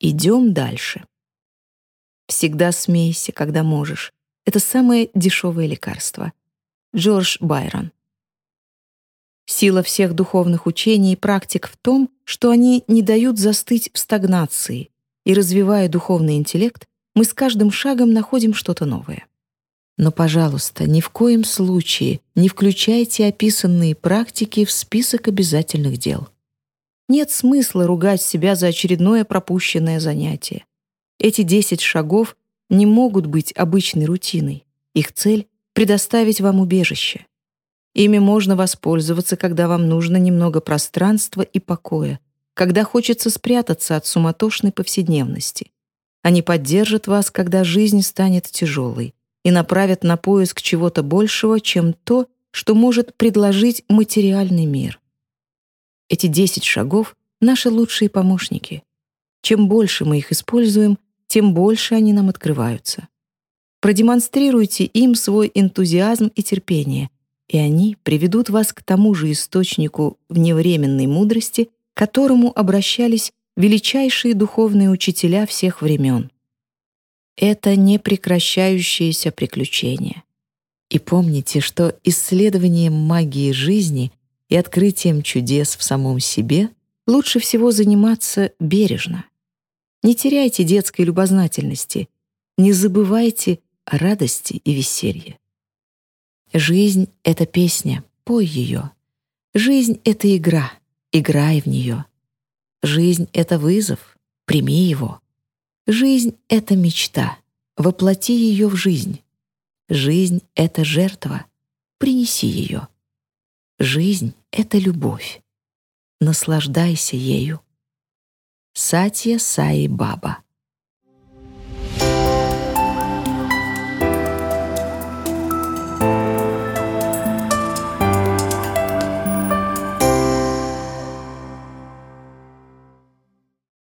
Идем дальше. Всегда смейся, когда можешь. Это самое дешевое лекарство. Джордж Байрон. Сила всех духовных учений и практик в том, что они не дают застыть в стагнации, и, развивая духовный интеллект, мы с каждым шагом находим что-то новое. Но, пожалуйста, ни в коем случае не включайте описанные практики в список обязательных дел. Нет смысла ругать себя за очередное пропущенное занятие. Эти 10 шагов не могут быть обычной рутиной. Их цель — предоставить вам убежище. Ими можно воспользоваться, когда вам нужно немного пространства и покоя, когда хочется спрятаться от суматошной повседневности. Они поддержат вас, когда жизнь станет тяжелой, и направят на поиск чего-то большего, чем то, что может предложить материальный мир. Эти 10 шагов — наши лучшие помощники. Чем больше мы их используем, тем больше они нам открываются. Продемонстрируйте им свой энтузиазм и терпение, и они приведут вас к тому же источнику вневременной мудрости, к которому обращались величайшие духовные учителя всех времен. Это непрекращающееся приключение. И помните, что исследованием магии жизни и открытием чудес в самом себе лучше всего заниматься бережно. Не теряйте детской любознательности, не забывайте радости и веселье. Жизнь — это песня, пой ее. Жизнь — это игра, играй в нее. Жизнь — это вызов, прими его. Жизнь — это мечта, воплоти ее в жизнь. Жизнь — это жертва, принеси ее. Жизнь — это любовь. Наслаждайся ею. Сатья Саи Баба